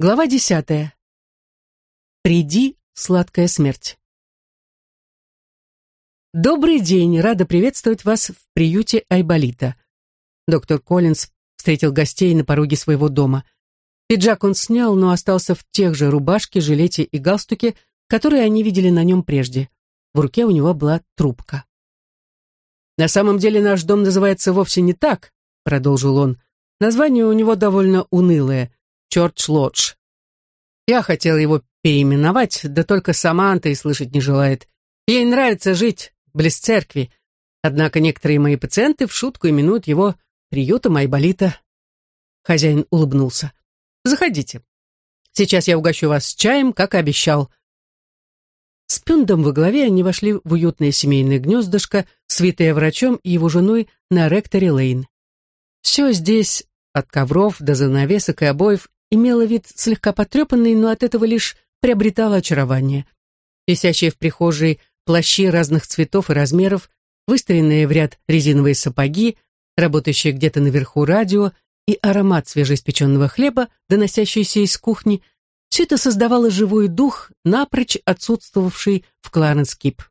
Глава десятая. Приди, сладкая смерть. Добрый день, рада приветствовать вас в приюте Айболита. Доктор Коллинз встретил гостей на пороге своего дома. Пиджак он снял, но остался в тех же рубашке, жилете и галстуке, которые они видели на нем прежде. В руке у него была трубка. «На самом деле наш дом называется вовсе не так», — продолжил он. «Название у него довольно унылое — Чорч Лодж. Я хотел его переименовать, да только Саманта и слышать не желает. Ей нравится жить близ церкви, однако некоторые мои пациенты в шутку именуют его приютом Айболита. Хозяин улыбнулся. «Заходите. Сейчас я угощу вас чаем, как и обещал». С Пюндом во главе они вошли в уютное семейное гнездышко, свитое врачом и его женой на ректоре Лейн. Все здесь, от ковров до занавесок и обоев, имела вид слегка потрепанный, но от этого лишь приобретала очарование. Висящие в прихожей плащи разных цветов и размеров, выстроенные в ряд резиновые сапоги, работающие где-то наверху радио и аромат свежеиспеченного хлеба, доносящийся из кухни, все это создавало живой дух, напрочь отсутствовавший в Кларенс-Кип.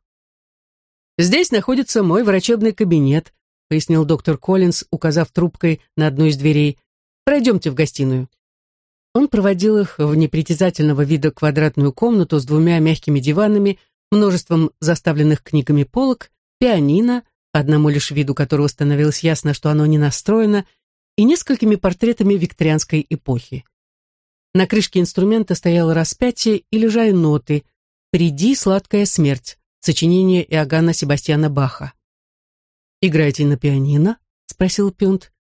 «Здесь находится мой врачебный кабинет», пояснил доктор Коллинз, указав трубкой на одну из дверей. «Пройдемте в гостиную». Он проводил их в непритязательного вида квадратную комнату с двумя мягкими диванами, множеством заставленных книгами полок, пианино, одному лишь виду которого становилось ясно, что оно не настроено, и несколькими портретами викторианской эпохи. На крышке инструмента стояло распятие и лежали ноты «Приди, сладкая смерть», сочинение Иоганна Себастьяна Баха. «Играете на пианино?» — спросил Пюнт.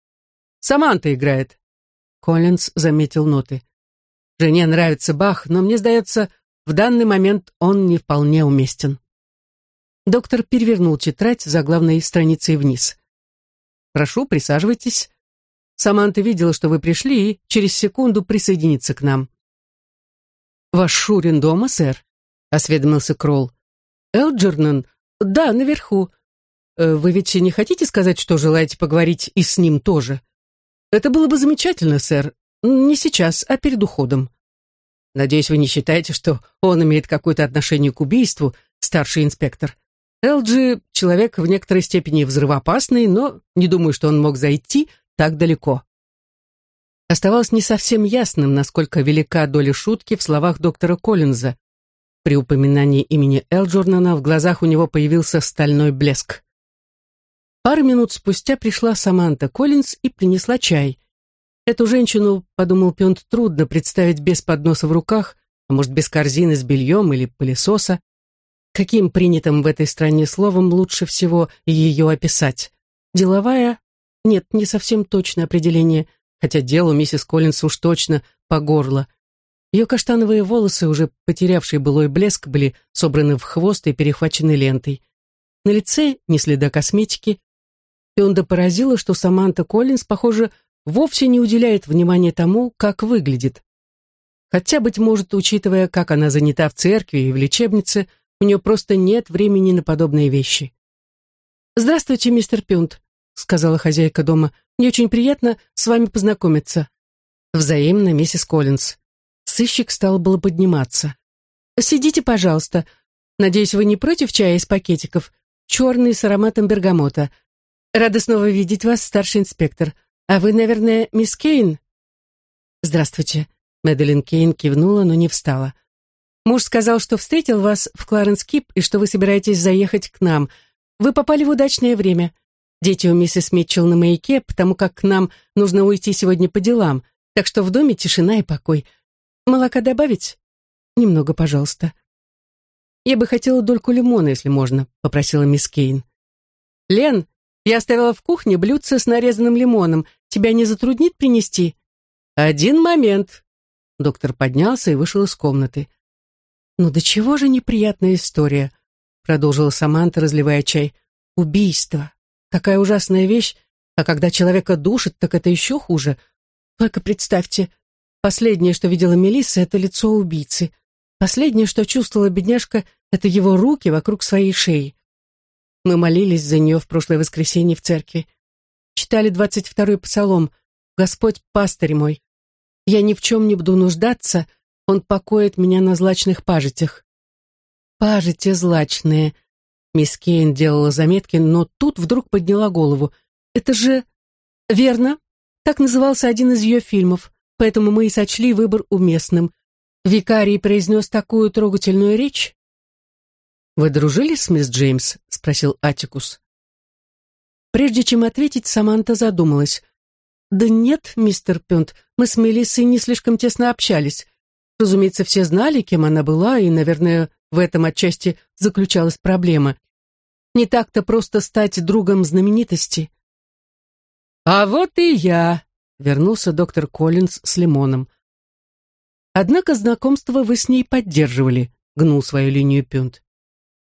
«Саманта играет», Коллинз заметил ноты. «Жене нравится Бах, но мне сдается, в данный момент он не вполне уместен». Доктор перевернул тетрадь за главной страницей вниз. «Прошу, присаживайтесь. Саманта видела, что вы пришли, и через секунду присоединится к нам». «Ваш Шурин дома, сэр?» — осведомился Кролл. «Элджернон? Да, наверху. Э, вы ведь не хотите сказать, что желаете поговорить и с ним тоже?» Это было бы замечательно, сэр. Не сейчас, а перед уходом. Надеюсь, вы не считаете, что он имеет какое-то отношение к убийству, старший инспектор. Элджи — человек в некоторой степени взрывоопасный, но не думаю, что он мог зайти так далеко. Оставалось не совсем ясным, насколько велика доля шутки в словах доктора Коллинза. При упоминании имени Элджорнана в глазах у него появился стальной блеск. Пару минут спустя пришла Саманта Коллинз и принесла чай. Эту женщину, подумал Пионт, трудно представить без подноса в руках, а может, без корзины с бельем или пылесоса. Каким принятым в этой стране словом лучше всего ее описать? Деловая? Нет, не совсем точное определение, хотя делу миссис Коллинз уж точно по горло. Ее каштановые волосы, уже потерявшие былой блеск, были собраны в хвост и перехвачены лентой. На лице ни следа косметики, Пионда поразило, что Саманта Коллинз, похоже, вовсе не уделяет внимания тому, как выглядит. Хотя, быть может, учитывая, как она занята в церкви и в лечебнице, у нее просто нет времени на подобные вещи. «Здравствуйте, мистер Пюнт», — сказала хозяйка дома. «Мне очень приятно с вами познакомиться». Взаимно, миссис Коллинз. Сыщик стал было подниматься. «Сидите, пожалуйста. Надеюсь, вы не против чая из пакетиков? Черный с ароматом бергамота. Рада снова видеть вас, старший инспектор. А вы, наверное, мисс Кейн?» «Здравствуйте». Мэдалин Кейн кивнула, но не встала. «Муж сказал, что встретил вас в Кларенс-Кип и что вы собираетесь заехать к нам. Вы попали в удачное время. Дети у миссис Митчелл на маяке, потому как к нам нужно уйти сегодня по делам, так что в доме тишина и покой. Молока добавить? Немного, пожалуйста». «Я бы хотела дольку лимона, если можно», — попросила мисс Кейн. «Лен, я оставила в кухне блюдце с нарезанным лимоном. Тебя не затруднит принести?» «Один момент». Доктор поднялся и вышел из комнаты. «Ну до чего же неприятная история?» Продолжила Саманта, разливая чай. «Убийство. Такая ужасная вещь. А когда человека душит, так это еще хуже. Только представьте, последнее, что видела Мелисса, это лицо убийцы. Последнее, что чувствовала бедняжка, это его руки вокруг своей шеи. Мы молились за нее в прошлое воскресенье в церкви. Читали двадцать второй псалом «Господь, пастырь мой». Я ни в чем не буду нуждаться, он покоит меня на злачных пажитях. Пажити злачные. Мисс Кейн делала заметки, но тут вдруг подняла голову. Это же... Верно. Так назывался один из ее фильмов, поэтому мы и сочли выбор уместным. Викарий произнес такую трогательную речь. «Вы дружили с мисс Джеймс?» — спросил Атикус. Прежде чем ответить, Саманта задумалась. «Да нет, мистер Пюнт, мы с Мелиссой не слишком тесно общались. Разумеется, все знали, кем она была, и, наверное, в этом отчасти заключалась проблема. Не так-то просто стать другом знаменитости». «А вот и я», — вернулся доктор Коллинз с лимоном. «Однако знакомство вы с ней поддерживали», — гнул свою линию Пюнт.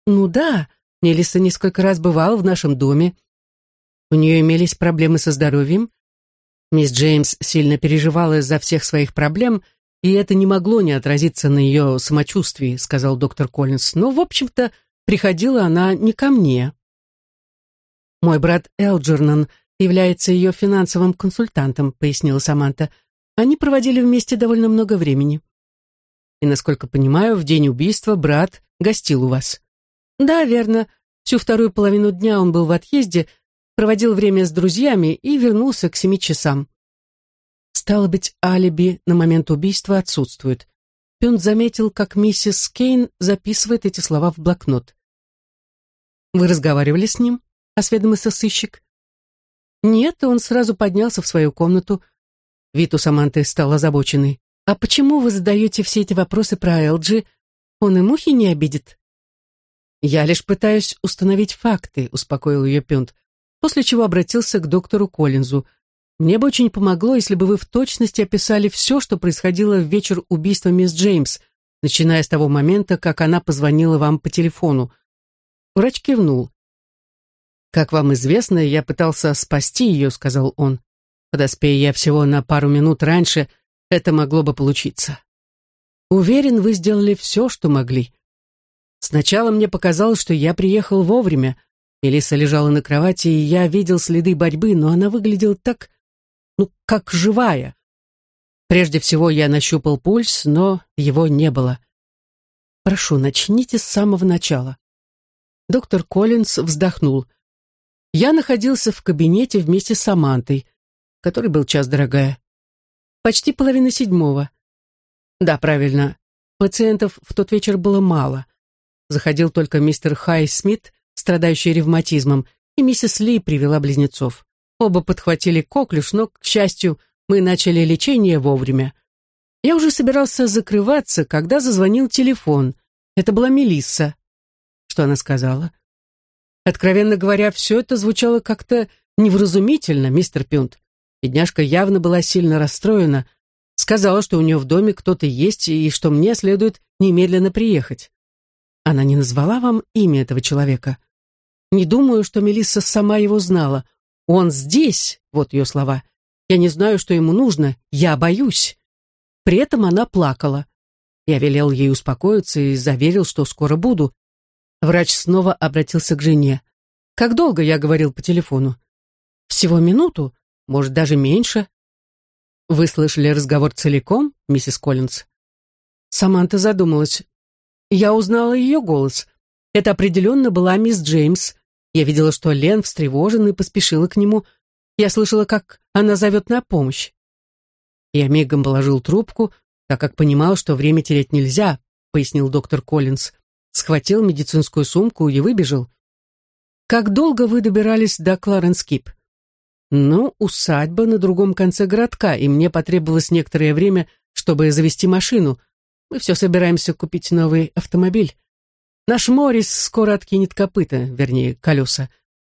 «Ну да, Мелисса несколько раз бывала в нашем доме. У нее имелись проблемы со здоровьем, Мисс Джеймс сильно переживала из-за всех своих проблем, и это не могло не отразиться на ее самочувствии, сказал доктор Коллинс. Но, в общем-то, приходила она не ко мне. Мой брат Элджернан является ее финансовым консультантом, пояснила Саманта. Они проводили вместе довольно много времени. И, насколько понимаю, в день убийства брат гостил у вас. Да, верно. Всю вторую половину дня он был в отъезде, проводил время с друзьями и вернулся к семи часам. Стало быть, алиби на момент убийства отсутствует. Пюнт заметил, как миссис Кейн записывает эти слова в блокнот. «Вы разговаривали с ним?» — осведомился сыщик. «Нет, он сразу поднялся в свою комнату». Вид у Саманты стал озабоченный. «А почему вы задаете все эти вопросы про Элджи? Он и мухи не обидит?» «Я лишь пытаюсь установить факты», — успокоил ее Пюнт после чего обратился к доктору Коллинзу. «Мне бы очень помогло, если бы вы в точности описали все, что происходило в вечер убийства мисс Джеймс, начиная с того момента, как она позвонила вам по телефону». Врач кивнул. «Как вам известно, я пытался спасти ее», — сказал он. «Подоспея я всего на пару минут раньше, это могло бы получиться». «Уверен, вы сделали все, что могли». Сначала мне показалось, что я приехал вовремя, Мелисса лежала на кровати, и я видел следы борьбы, но она выглядела так, ну, как живая. Прежде всего я нащупал пульс, но его не было. Прошу, начните с самого начала. Доктор Коллинз вздохнул. Я находился в кабинете вместе с Самантой, который был час дорогая. Почти половина седьмого. Да, правильно. Пациентов в тот вечер было мало. Заходил только мистер Хай Смит, страдающий ревматизмом, и миссис Ли привела близнецов. Оба подхватили коклюш, но, к счастью, мы начали лечение вовремя. Я уже собирался закрываться, когда зазвонил телефон. Это была Мелисса. Что она сказала? Откровенно говоря, все это звучало как-то невразумительно, мистер Пюнт. Бедняжка явно была сильно расстроена. Сказала, что у нее в доме кто-то есть и что мне следует немедленно приехать. Она не назвала вам имя этого человека? Не думаю, что Мелисса сама его знала. Он здесь, вот ее слова. Я не знаю, что ему нужно, я боюсь. При этом она плакала. Я велел ей успокоиться и заверил, что скоро буду. Врач снова обратился к жене. Как долго я говорил по телефону? Всего минуту, может, даже меньше. Вы слышали разговор целиком, миссис Коллинз? Саманта задумалась. Я узнала ее голос. Это определенно была мисс Джеймс. Я видела, что Лен встревожена и поспешила к нему. Я слышала, как она зовет на помощь. Я мигом положил трубку, так как понимал, что время терять нельзя, пояснил доктор Коллинз. Схватил медицинскую сумку и выбежал. «Как долго вы добирались до Кларенс-Кип?» «Ну, усадьба на другом конце городка, и мне потребовалось некоторое время, чтобы завести машину. Мы все собираемся купить новый автомобиль. Наш Моррис скоро откинет копыта, вернее, колеса.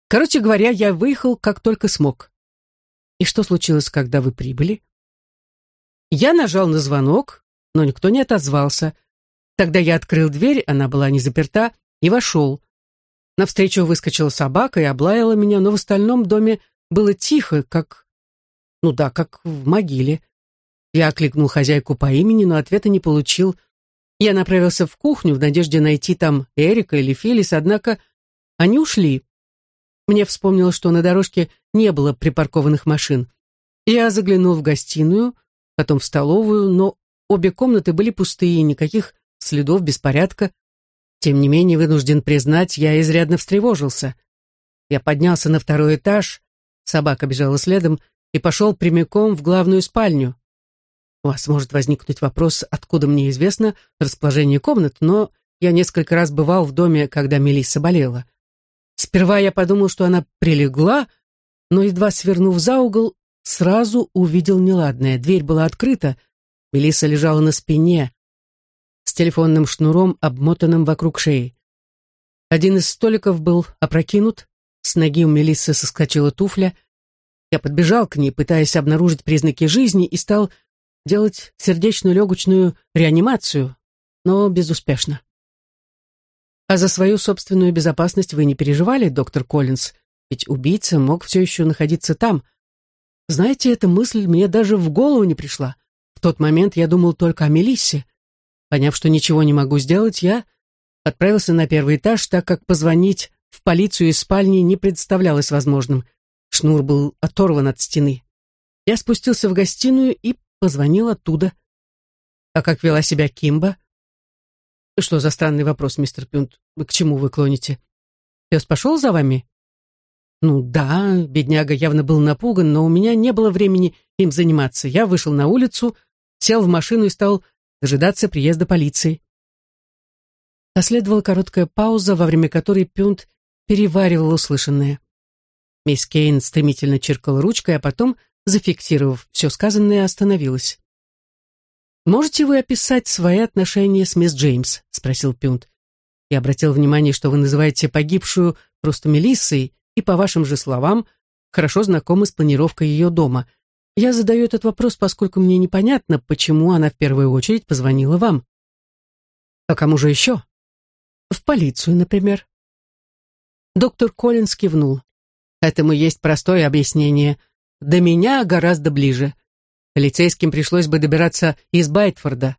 Короче говоря, я выехал, как только смог. И что случилось, когда вы прибыли? Я нажал на звонок, но никто не отозвался. Тогда я открыл дверь, она была не заперта, и вошел. Навстречу выскочила собака и облаяла меня, но в остальном доме было тихо, как... Ну да, как в могиле. Я окликнул хозяйку по имени, но ответа не получил. Я направился в кухню в надежде найти там Эрика или Фелис, однако они ушли. Мне вспомнилось, что на дорожке не было припаркованных машин. Я заглянул в гостиную, потом в столовую, но обе комнаты были пустые, никаких следов беспорядка. Тем не менее, вынужден признать, я изрядно встревожился. Я поднялся на второй этаж, собака бежала следом, и пошел прямиком в главную спальню. У вас может возникнуть вопрос, откуда мне известно расположение комнат, но я несколько раз бывал в доме, когда Мелисса болела. Сперва я подумал, что она прилегла, но, едва свернув за угол, сразу увидел неладное. Дверь была открыта, Мелисса лежала на спине, с телефонным шнуром, обмотанным вокруг шеи. Один из столиков был опрокинут, с ноги у Мелиссы соскочила туфля. Я подбежал к ней, пытаясь обнаружить признаки жизни, и стал делать сердечную легочную реанимацию, но безуспешно. А за свою собственную безопасность вы не переживали, доктор Коллинз, ведь убийца мог все еще находиться там. Знаете, эта мысль мне даже в голову не пришла. В тот момент я думал только о Мелиссе. Поняв, что ничего не могу сделать, я отправился на первый этаж, так как позвонить в полицию из спальни не представлялось возможным. Шнур был оторван от стены. Я спустился в гостиную и позвонил оттуда. А как вела себя Кимба? Что за странный вопрос, мистер Пюнт? К чему вы клоните? Пес пошел за вами? Ну да, бедняга явно был напуган, но у меня не было времени им заниматься. Я вышел на улицу, сел в машину и стал дожидаться приезда полиции. Последовала короткая пауза, во время которой Пюнт переваривал услышанное. Мисс Кейн стремительно чиркала ручкой, а потом, зафиксировав все сказанное, остановилась. «Можете вы описать свои отношения с мисс Джеймс?» — спросил Пюнт. «Я обратил внимание, что вы называете погибшую просто Мелиссой, и, по вашим же словам, хорошо знакомы с планировкой ее дома. Я задаю этот вопрос, поскольку мне непонятно, почему она в первую очередь позвонила вам. А кому же еще? В полицию, например. Доктор Коллинс кивнул. Этому есть простое объяснение. До меня гораздо ближе. Полицейским пришлось бы добираться из Байтфорда.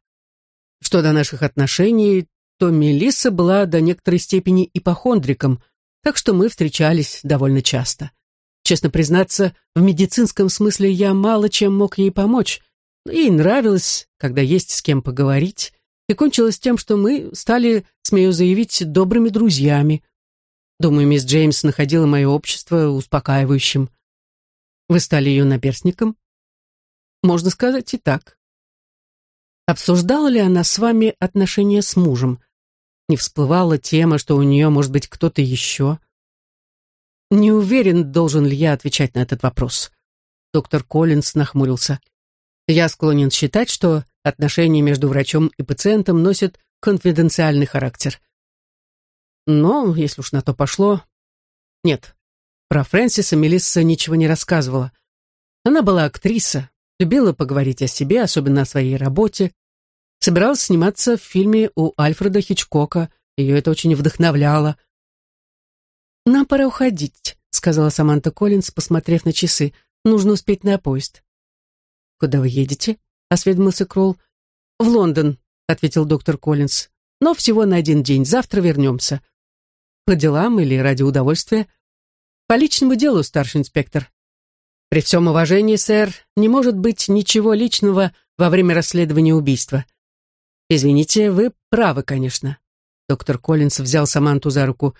Что до наших отношений, то Мелисса была до некоторой степени ипохондриком, так что мы встречались довольно часто. Честно признаться, в медицинском смысле я мало чем мог ей помочь. Ей нравилось, когда есть с кем поговорить, и кончилось тем, что мы стали, смею заявить, добрыми друзьями. Думаю, мисс Джеймс находила мое общество успокаивающим. Вы стали ее наперстником? Можно сказать и так. Обсуждала ли она с вами отношения с мужем? Не всплывала тема, что у нее может быть кто-то еще? Не уверен, должен ли я отвечать на этот вопрос. Доктор Коллинс нахмурился. Я склонен считать, что отношения между врачом и пациентом носят конфиденциальный характер. Но, если уж на то пошло... Нет, про Фрэнсиса Мелисса ничего не рассказывала. Она была актриса, любила поговорить о себе, особенно о своей работе. Собиралась сниматься в фильме у Альфреда Хичкока, ее это очень вдохновляло. «Нам пора уходить», — сказала Саманта Коллинз, посмотрев на часы. «Нужно успеть на поезд». «Куда вы едете?» — осведомился Кролл. «В Лондон», — ответил доктор Коллинз. «Но всего на один день. Завтра вернемся». «По делам или ради удовольствия?» «По личному делу, старший инспектор». «При всем уважении, сэр, не может быть ничего личного во время расследования убийства». «Извините, вы правы, конечно». Доктор Коллинз взял Саманту за руку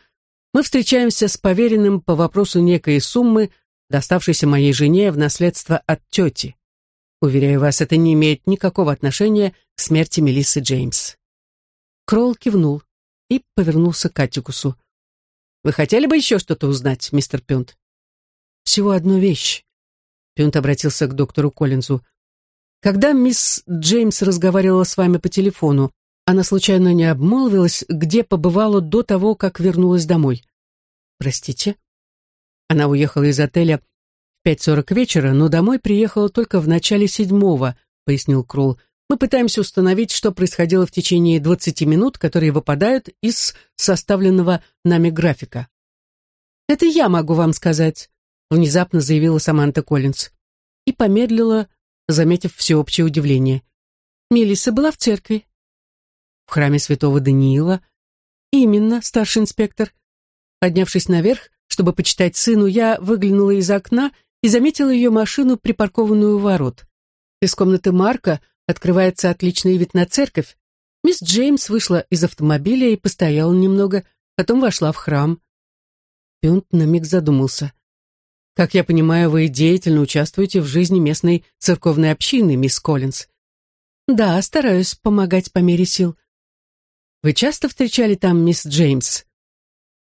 мы встречаемся с поверенным по вопросу некой суммы, доставшейся моей жене в наследство от тети. Уверяю вас, это не имеет никакого отношения к смерти Мелиссы Джеймс. Кролл кивнул и повернулся к Аттикусу. «Вы хотели бы еще что-то узнать, мистер Пюнт?» «Всего одну вещь». Пюнт обратился к доктору Коллинзу. «Когда мисс Джеймс разговаривала с вами по телефону, она случайно не обмолвилась, где побывала до того, как вернулась домой. Простите? Она уехала из отеля в 5.40 вечера, но домой приехала только в начале седьмого, пояснил Кролл. Мы пытаемся установить, что происходило в течение 20 минут, которые выпадают из составленного нами графика. «Это я могу вам сказать», — внезапно заявила Саманта Коллинз. И помедлила, заметив всеобщее удивление. Мелисса была в церкви. В храме святого Даниила? Именно, старший инспектор. Поднявшись наверх, чтобы почитать сыну, я выглянула из окна и заметила ее машину, припаркованную у ворот. Из комнаты Марка открывается отличный вид на церковь. Мисс Джеймс вышла из автомобиля и постояла немного, потом вошла в храм. Пюнт на миг задумался. «Как я понимаю, вы деятельно участвуете в жизни местной церковной общины, мисс Коллинз?» «Да, стараюсь помогать по мере сил». «Вы часто встречали там мисс Джеймс?»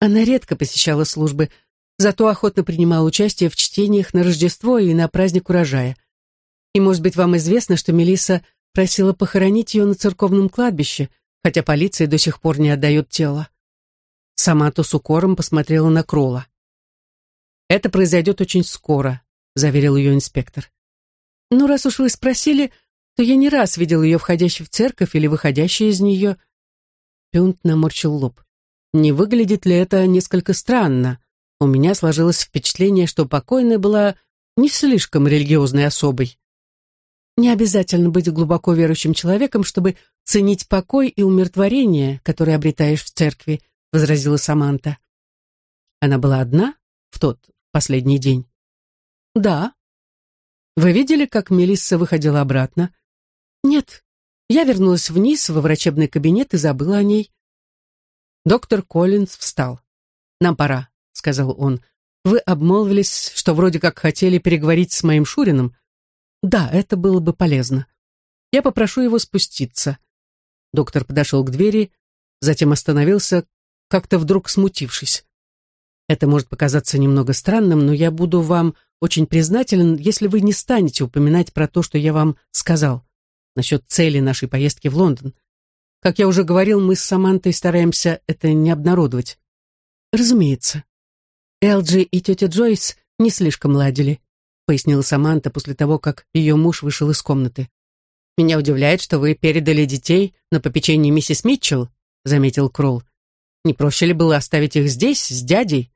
Она редко посещала службы, зато охотно принимала участие в чтениях на Рождество и на праздник урожая. И, может быть, вам известно, что Мелисса просила похоронить ее на церковном кладбище, хотя полиция до сих пор не отдает тело. Самата с укором посмотрела на Кролла. «Это произойдет очень скоро», — заверил ее инспектор. «Ну, раз уж вы спросили, то я не раз видел ее входящей в церковь или выходящей из нее». Пюнт наморщил лоб. «Не выглядит ли это несколько странно? У меня сложилось впечатление, что покойная была не слишком религиозной особой». Не обязательно быть глубоко верующим человеком, чтобы ценить покой и умиротворение, которые обретаешь в церкви, возразила Саманта. Она была одна в тот последний день? Да. Вы видели, как Мелисса выходила обратно? Нет. Я вернулась вниз во врачебный кабинет и забыла о ней. Доктор Коллинз встал. Нам пора, сказал он. Вы обмолвились, что вроде как хотели переговорить с моим Шурином. Да, это было бы полезно. Я попрошу его спуститься. Доктор подошел к двери, затем остановился, как-то вдруг смутившись. Это может показаться немного странным, но я буду вам очень признателен, если вы не станете упоминать про то, что я вам сказал насчет цели нашей поездки в Лондон. Как я уже говорил, мы с Самантой стараемся это не обнародовать. Разумеется. Элджи и тетя Джойс не слишком ладили пояснила Саманта после того, как ее муж вышел из комнаты. «Меня удивляет, что вы передали детей на попечение миссис Митчелл», заметил Кролл. «Не проще ли было оставить их здесь, с дядей?»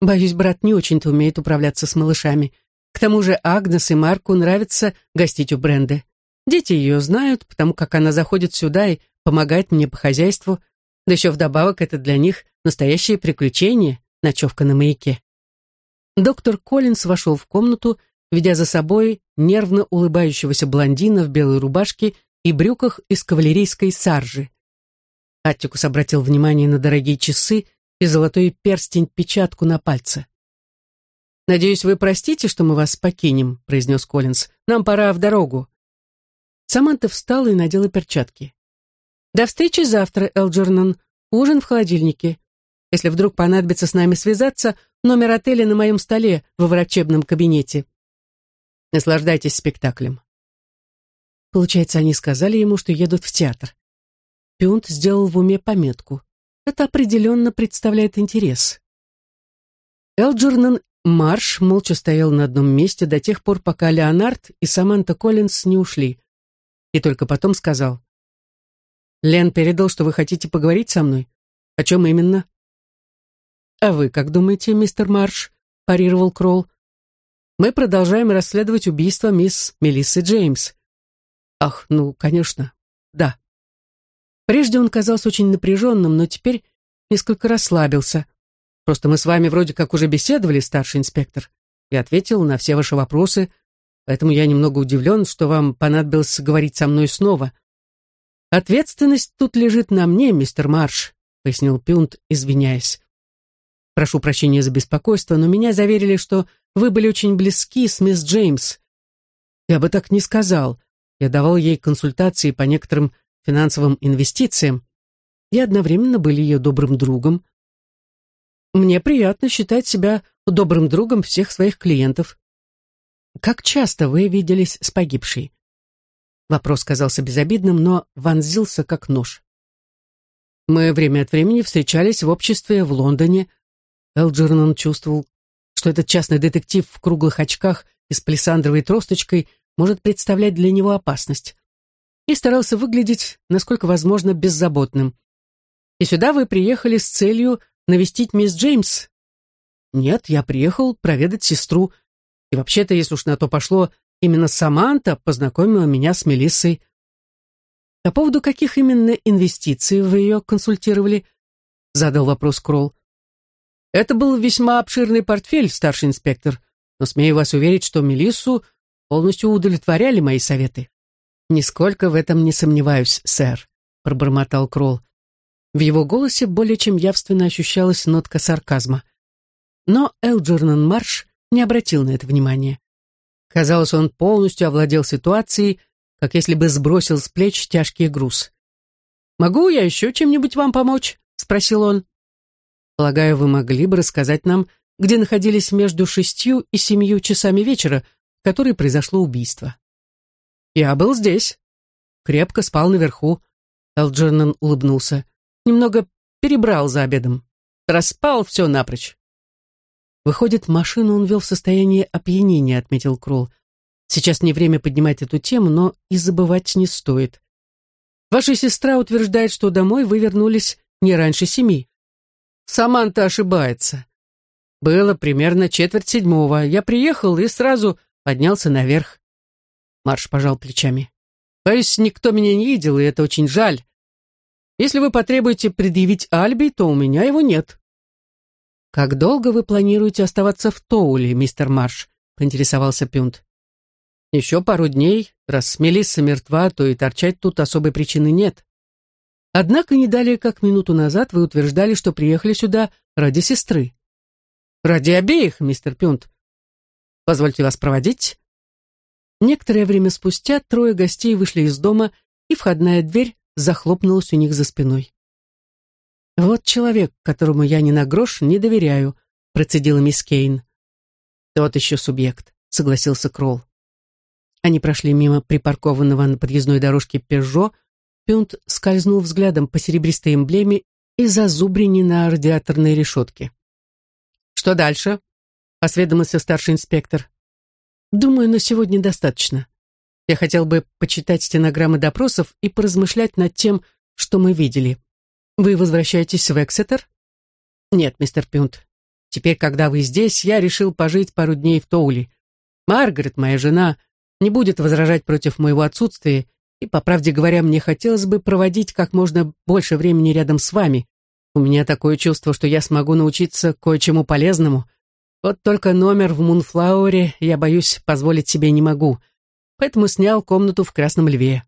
«Боюсь, брат не очень-то умеет управляться с малышами. К тому же Агнес и Марку нравится гостить у Бренды. Дети ее знают, потому как она заходит сюда и помогает мне по хозяйству. Да еще вдобавок это для них настоящее приключение, ночевка на маяке. Доктор Коллинс вошел в комнату, ведя за собой нервно улыбающегося блондина в белой рубашке и брюках из кавалерийской саржи. Аттикус обратил внимание на дорогие часы и золотой перстень-печатку на пальце. «Надеюсь, вы простите, что мы вас покинем», — произнес Коллинз. «Нам пора в дорогу». Саманта встала и надела перчатки. «До встречи завтра, Элджернан. Ужин в холодильнике. Если вдруг понадобится с нами связаться, номер отеля на моем столе во врачебном кабинете. Наслаждайтесь спектаклем. Получается, они сказали ему, что едут в театр. Пюнт сделал в уме пометку. Это определенно представляет интерес. Элджернан Марш молча стоял на одном месте до тех пор, пока Леонард и Саманта Коллинз не ушли. И только потом сказал. «Лен передал, что вы хотите поговорить со мной. О чем именно?» «А вы как думаете, мистер Марш?» – парировал Кролл. «Мы продолжаем расследовать убийство мисс Мелиссы Джеймс». «Ах, ну, конечно, да». Прежде он казался очень напряженным, но теперь несколько расслабился. «Просто мы с вами вроде как уже беседовали, старший инспектор. Я ответил на все ваши вопросы, поэтому я немного удивлен, что вам понадобилось говорить со мной снова». «Ответственность тут лежит на мне, мистер Марш», — пояснил Пюнт, извиняясь. Прошу прощения за беспокойство, но меня заверили, что вы были очень близки с мисс Джеймс. Я бы так не сказал. Я давал ей консультации по некоторым финансовым инвестициям и одновременно были ее добрым другом. Мне приятно считать себя добрым другом всех своих клиентов. Как часто вы виделись с погибшей? Вопрос казался безобидным, но вонзился как нож. Мы время от времени встречались в обществе в Лондоне, Элджернон чувствовал, что этот частный детектив в круглых очках и с палисандровой тросточкой может представлять для него опасность. И старался выглядеть, насколько возможно, беззаботным. «И сюда вы приехали с целью навестить мисс Джеймс?» «Нет, я приехал проведать сестру. И вообще-то, если уж на то пошло, именно Саманта познакомила меня с Мелиссой». «По поводу каких именно инвестиций вы ее консультировали?» задал вопрос Кролл. Это был весьма обширный портфель, старший инспектор, но смею вас уверить, что Мелиссу полностью удовлетворяли мои советы. «Нисколько в этом не сомневаюсь, сэр», — пробормотал Кролл. В его голосе более чем явственно ощущалась нотка сарказма. Но Элджернан Марш не обратил на это внимания. Казалось, он полностью овладел ситуацией, как если бы сбросил с плеч тяжкий груз. «Могу я еще чем-нибудь вам помочь?» — спросил он. «Полагаю, вы могли бы рассказать нам, где находились между шестью и семью часами вечера, в который произошло убийство». «Я был здесь. Крепко спал наверху». Элджернан улыбнулся. «Немного перебрал за обедом. Проспал все напрочь». «Выходит, машину он вел в состоянии опьянения», — отметил Кролл. «Сейчас не время поднимать эту тему, но и забывать не стоит. Ваша сестра утверждает, что домой вы вернулись не раньше семи». «Саманта ошибается. Было примерно четверть седьмого. Я приехал и сразу поднялся наверх. Марш пожал плечами. Боюсь, никто меня не видел, и это очень жаль. Если вы потребуете предъявить алиби, то у меня его нет. Как долго вы планируете оставаться в Тоуле, мистер Марш? поинтересовался Пюнт. Еще пару дней, раз Мелисса мертва, то и торчать тут особой причины нет. Однако не далее, как минуту назад, вы утверждали, что приехали сюда ради сестры. Ради обеих, мистер Пюнт. Позвольте вас проводить. Некоторое время спустя трое гостей вышли из дома, и входная дверь захлопнулась у них за спиной. «Вот человек, которому я ни на грош не доверяю», процедила мисс Кейн. «Тот еще субъект», — согласился Кролл. Они прошли мимо припаркованного на подъездной дорожке «Пежо», Пюнт скользнул взглядом по серебристой эмблеме и зазубрине на радиаторной решетке. «Что дальше?» — осведомился старший инспектор. Думаю, на сегодня достаточно. Я хотел бы почитать стенограммы допросов и поразмышлять над тем, что мы видели. Вы возвращаетесь в Эксетер? Нет, мистер Пюнт. Теперь, когда вы здесь, я решил пожить пару дней в Тоули. Маргарет, моя жена, не будет возражать против моего отсутствия, и, по правде говоря, мне хотелось бы проводить как можно больше времени рядом с вами. У меня такое чувство, что я смогу научиться кое-чему полезному, вот только номер в Мунфлауэре я, боюсь, позволить себе не могу, поэтому снял комнату в Красном Льве.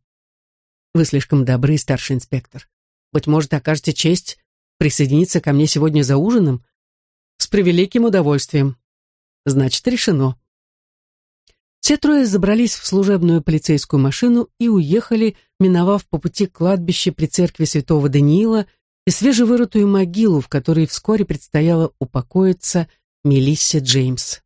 Вы слишком добры, старший инспектор. Быть может, окажете честь присоединиться ко мне сегодня за ужином? С превеликим удовольствием. Значит, решено. Все трое забрались в служебную полицейскую машину и уехали, миновав по пути кладбище при церкви святого Даниила и свежевырытую могилу, в которой вскоре предстояло упокоиться Мелиссе Джеймс.